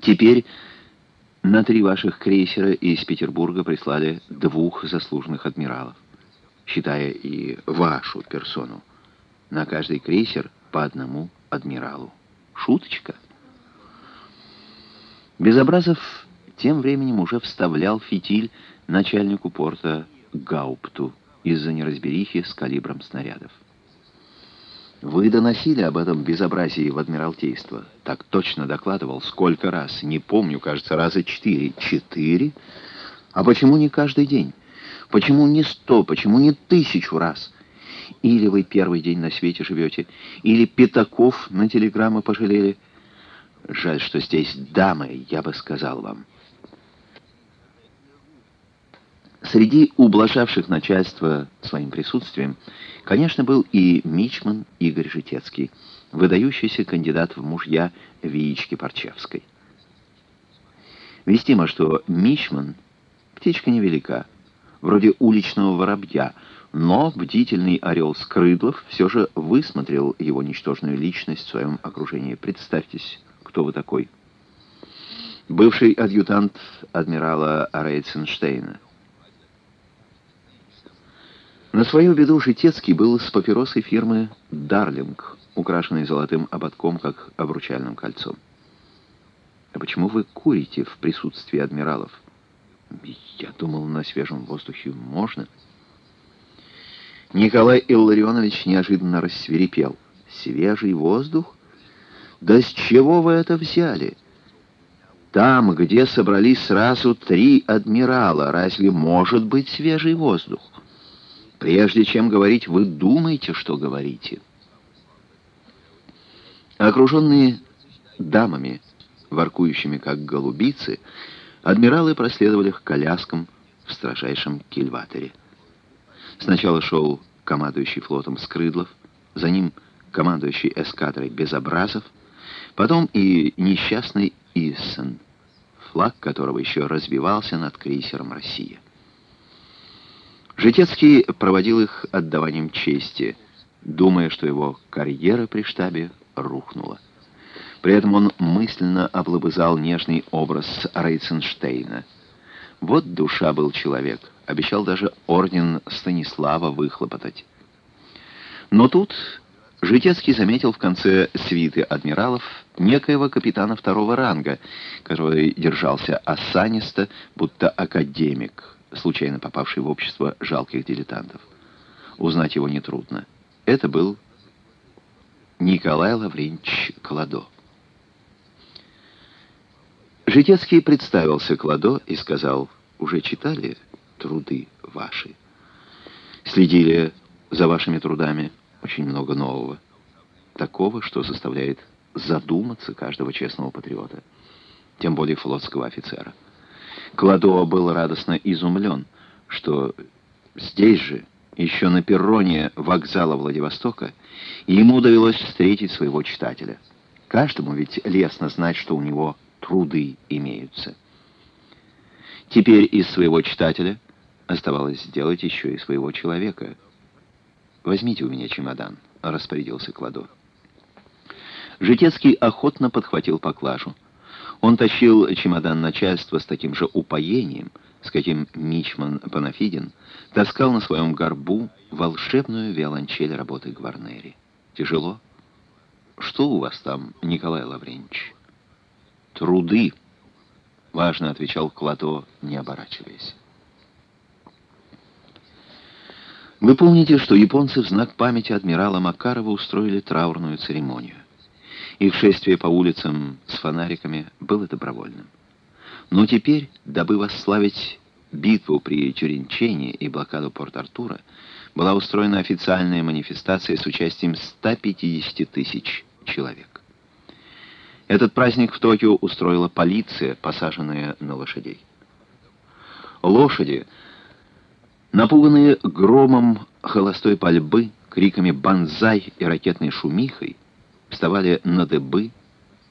Теперь на три ваших крейсера из Петербурга прислали двух заслуженных адмиралов, считая и вашу персону. На каждый крейсер по одному адмиралу. Шуточка? Безобразов тем временем уже вставлял фитиль начальнику порта Гаупту из-за неразберихи с калибром снарядов. Вы доносили об этом безобразии в Адмиралтейство. Так точно докладывал. Сколько раз? Не помню, кажется, раза четыре. Четыре? А почему не каждый день? Почему не сто? Почему не тысячу раз? Или вы первый день на свете живете, или пятаков на телеграммы пожалели. Жаль, что здесь дамы, я бы сказал вам. Среди ублажавших начальство своим присутствием, конечно, был и Мичман Игорь Житецкий, выдающийся кандидат в мужья Виички Парчевской. Вестимо, что Мичман — птичка невелика, вроде уличного воробья, но бдительный орел Скрыдлов все же высмотрел его ничтожную личность в своем окружении. Представьтесь, кто вы такой? Бывший адъютант адмирала Рейценштейна. На свою беду Житецкий был с папиросой фирмы «Дарлинг», украшенной золотым ободком, как обручальным кольцом. «А почему вы курите в присутствии адмиралов?» «Я думал, на свежем воздухе можно». Николай Илларионович неожиданно рассверепел. «Свежий воздух? Да с чего вы это взяли?» Там, где собрались сразу три адмирала, разве может быть свежий воздух? Прежде чем говорить, вы думаете, что говорите. Окруженные дамами, воркующими как голубицы, адмиралы проследовали к коляскам в строжайшем кильваторе. Сначала шел командующий флотом Скрыдлов, за ним командующий эскадрой Безобразов, потом и несчастный Иссен, флаг которого еще развивался над крейсером «Россия». Житецкий проводил их отдаванием чести, думая, что его карьера при штабе рухнула. При этом он мысленно облобызал нежный образ Рейценштейна. Вот душа был человек, обещал даже орден Станислава выхлопотать. Но тут Житецкий заметил в конце свиты адмиралов некоего капитана второго ранга, который держался осанисто, будто академик, случайно попавший в общество жалких дилетантов. Узнать его нетрудно. Это был Николай Лавренч Кладо. Житецкий представился Кладо и сказал, «Уже читали труды ваши? Следили за вашими трудами очень много нового. Такого, что заставляет задуматься каждого честного патриота, тем более флотского офицера». Кладо был радостно изумлен, что здесь же, еще на перроне вокзала Владивостока, ему довелось встретить своего читателя. Каждому ведь лестно знать, что у него труды имеются. Теперь из своего читателя оставалось сделать еще и своего человека. «Возьмите у меня чемодан», — распорядился Кладо. Житецкий охотно подхватил поклажу. Он тащил чемодан начальства с таким же упоением, с каким Мичман Панафидин таскал на своем горбу волшебную виолончель работы Гварнери. Тяжело? Что у вас там, Николай Лавренч? Труды, важно отвечал Клато, не оборачиваясь. Вы помните, что японцы в знак памяти адмирала Макарова устроили траурную церемонию. Их шествие по улицам с фонариками было добровольным. Но теперь, дабы восславить битву при Тюринчене и блокаду Порт-Артура, была устроена официальная манифестация с участием 150 тысяч человек. Этот праздник в Токио устроила полиция, посаженная на лошадей. Лошади, напуганные громом холостой пальбы, криками «Бонзай!» и ракетной шумихой, вставали на дыбы,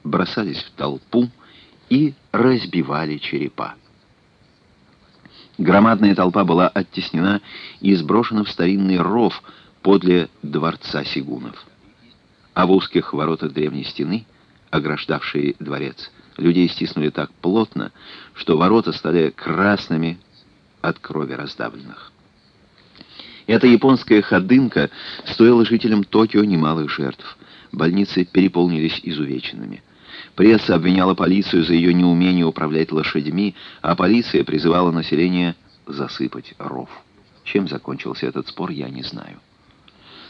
бросались в толпу и разбивали черепа. Громадная толпа была оттеснена и сброшена в старинный ров подле дворца Сигунов. А в узких воротах древней стены, ограждавшей дворец, Людей стиснули так плотно, что ворота стали красными от крови раздавленных. Эта японская ходынка стоила жителям Токио немалых жертв. Больницы переполнились изувеченными. Пресса обвиняла полицию за ее неумение управлять лошадьми, а полиция призывала население засыпать ров. Чем закончился этот спор, я не знаю.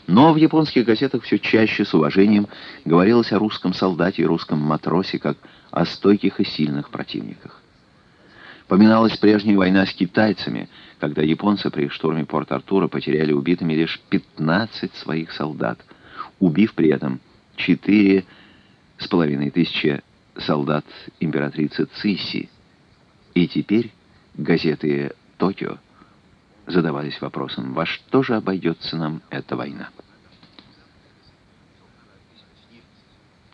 Но в японских газетах все чаще с уважением говорилось о русском солдате и русском матросе как о стойких и сильных противниках. Поминалась прежняя война с китайцами, когда японцы при штурме Порт-Артура потеряли убитыми лишь 15 своих солдат, убив при этом 4 с половиной тысячи солдат императрицы Циси. И теперь газеты «Токио» задавались вопросом, во что же обойдется нам эта война.